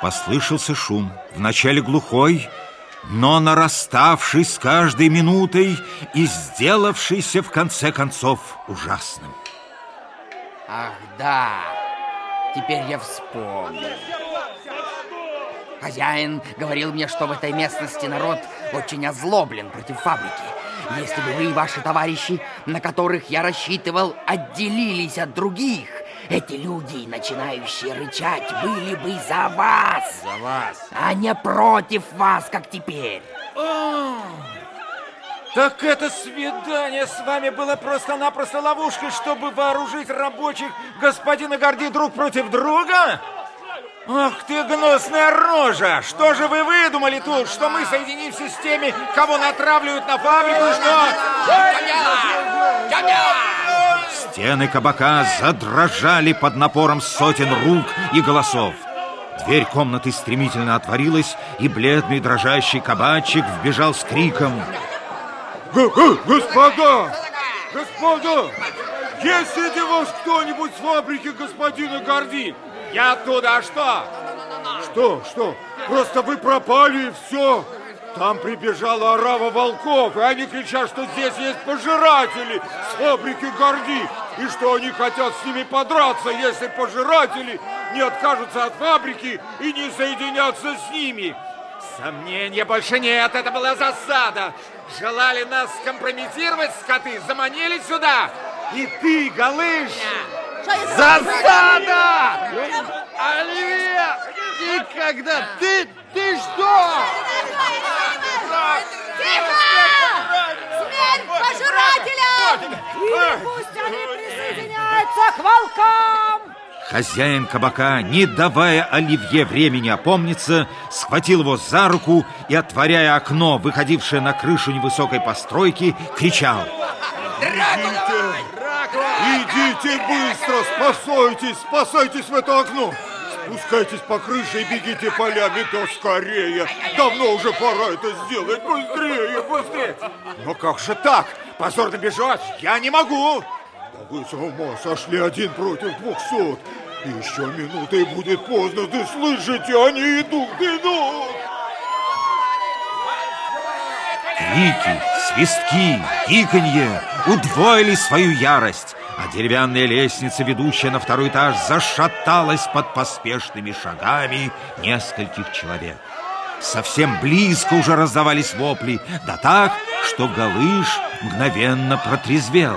Послышался шум, вначале глухой, но нараставший с каждой минутой и сделавшийся в конце концов ужасным. Ах, да, теперь я вспомнил. Хозяин говорил мне, что в этой местности народ очень озлоблен против фабрики. Если бы вы и ваши товарищи, на которых я рассчитывал, отделились от других, эти люди, начинающие рычать, были бы за вас. За вас. А не против вас, как теперь. О, так это свидание с вами было просто-напросто ловушкой, чтобы вооружить рабочих господина Горди друг против друга? Ах ты гнусная рожа! Что же вы выдумали тут? Что мы соединимся с теми, кого натравливают на фабрику? Что? Стены кабака задрожали под напором сотен рук и голосов. Дверь комнаты стремительно отворилась, и бледный дрожащий кабачик вбежал с криком. Господа! Господа! Есть среди вас кто-нибудь с фабрики господина Горди? Я оттуда, а что? Что, что? Просто вы пропали и все. Там прибежала орава волков, и они кричат, что здесь есть пожиратели с фабрики Горди, и что они хотят с ними подраться, если пожиратели не откажутся от фабрики и не соединятся с ними. Сомнения больше нет, это была засада. Желали нас скомпрометировать, скоты, заманили сюда. И ты, Галыш, Засада! Оливия! Никогда! Ты, ты что? Хозяин кабака, не давая Оливье времени опомниться, схватил его за руку и, отворяя окно, выходившее на крышу невысокой постройки, кричал. Идите! Идите быстро! Спасайтесь! Спасайтесь в это окно! Спускайтесь по крыше и бегите полями, да скорее! Давно уже пора это сделать! Быстрее, быстрее! Но как же так? Позорно бежать! Я не могу! Да вы с ума сошли один против двухсот! Еще минута и будет поздно, ты слышите? Они идут, идут! Крики, свистки, киканье удвоили свою ярость, а деревянная лестница, ведущая на второй этаж, зашаталась под поспешными шагами нескольких человек. Совсем близко уже раздавались вопли, да так, что Галыш мгновенно протрезвел.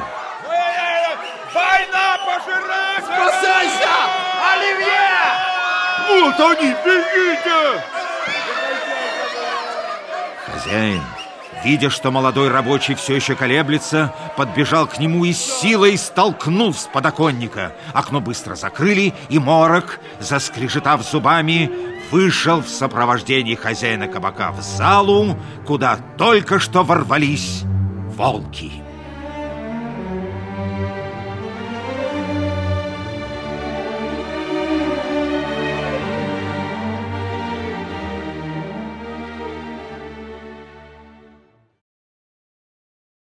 Вот они, бегите! Хозяин Видя, что молодой рабочий все еще колеблется, подбежал к нему и с силой столкнул с подоконника. Окно быстро закрыли, и Морок, заскрежетав зубами, вышел в сопровождении хозяина кабака в залу, куда только что ворвались волки.